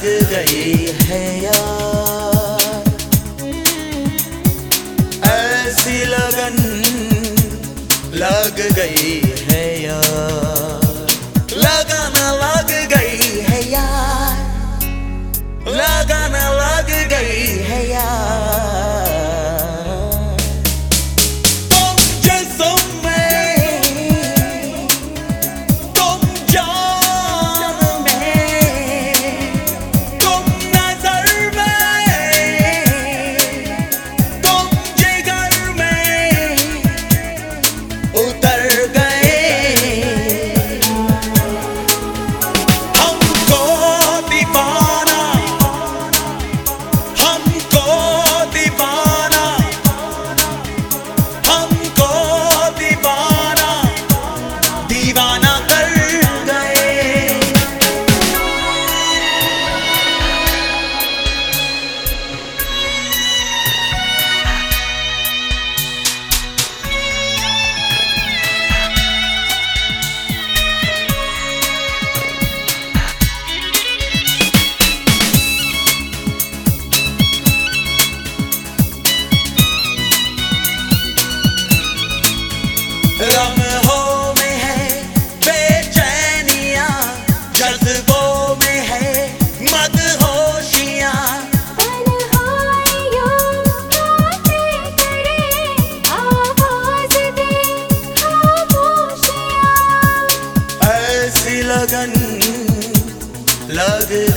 लग गई है यार। ऐसी लगन लग गई है यार।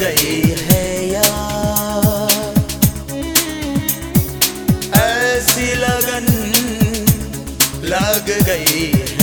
गई है यार। ऐसी लगन लग गई है।